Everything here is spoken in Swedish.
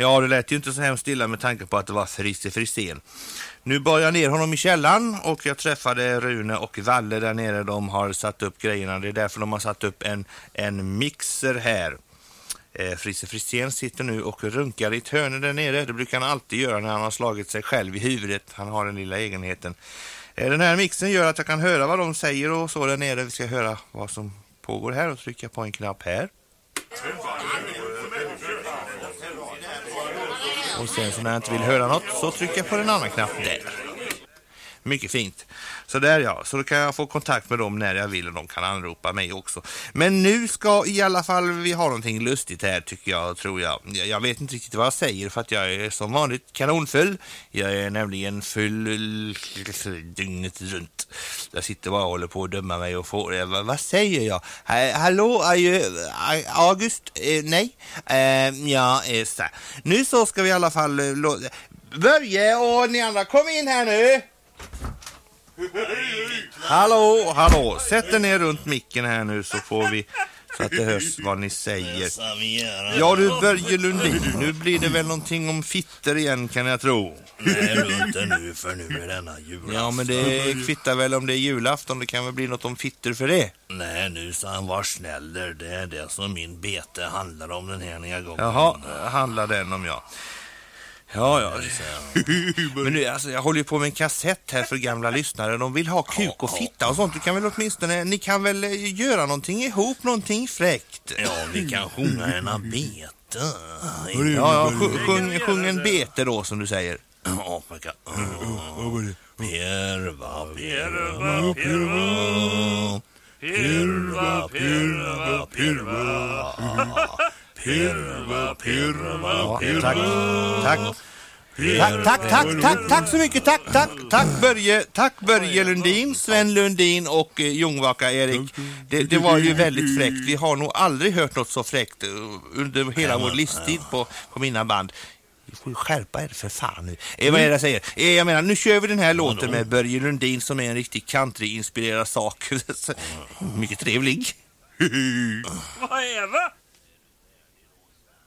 Ja, det lät ju inte så hemskt illa med tanke på att det var Frisse Frisén. Nu bar jag ner honom i källaren och jag träffade Rune och Valle där nere. De har satt upp grejerna. Det är därför de har satt upp en, en mixer här. Eh, Frisse Frisén sitter nu och runkar i ett hörn där nere. Det brukar han alltid göra när han har slagit sig själv i huvudet. Han har den lilla egenheten. Eh, den här mixen gör att jag kan höra vad de säger och så där nere. Vi ska höra vad som pågår här och trycka på en knapp här. Och sen så när jag inte vill höra något så trycker jag på den andra knappen där. Mycket fint. Så där ja, så då kan jag få kontakt med dem när jag vill och de kan anropa mig också. Men nu ska i alla fall vi ha någonting lustigt här tycker jag, tror jag. Jag vet inte riktigt vad jag säger för att jag är som vanligt kanonfull. Jag är nämligen full dygnet runt. Jag sitter bara och håller på att döma mig och får, eh, vad, vad säger jag? hallå, August? Eh, nej? Eh, ja, eh, så. Nu så ska vi i alla fall... Eh, Börje och ni andra, kom in här nu! Hallå, hallå, sätt er ner runt micken här nu så får vi så att det hörs vad ni säger. Ja du Börje Lundin, nu blir det väl någonting om fitter igen kan jag tro. Nej du inte nu för nu är denna julafton. Ja men det kvittar väl om det är julafton, det kan väl bli något om fitter för det. Nej nu sa han var snäll där, det är det som min bete handlar om den här nya gången. Jaha, handlar den om ja. Ja, ja. Men nu, alltså, jag håller ju på med en kassett här för gamla lyssnare. De vill ha kuk och fitta och sånt. Du kan väl åtminstone, ni kan väl eh, göra någonting ihop, någonting fräckt? Ja, vi kan sjunga en bete. Ja, ja sjung, sjung en bete då, som du säger. Ja, man kan... Pirva, pirva, pirva. Pirva, pirva, pirva. Pirva, pirva. Tack, tack. Tack, tack, tack, tack, tack så mycket. Tack, tack, tack Börje, tack Börje Lundin, Sven Lundin och eh, Ljungvaka Erik. Det, det, var ju väldigt fräckt. Vi har nog aldrig hört något så fräckt eh, under hela vår livstid på, på mina band. Vi får ju skärpa er för fan nu. Eh, vad är det jag säger? Eh, jag menar, nu kör vi den här låten med Börje Lundin som är en riktig country-inspirerad sak. Mycket trevlig. vad är det?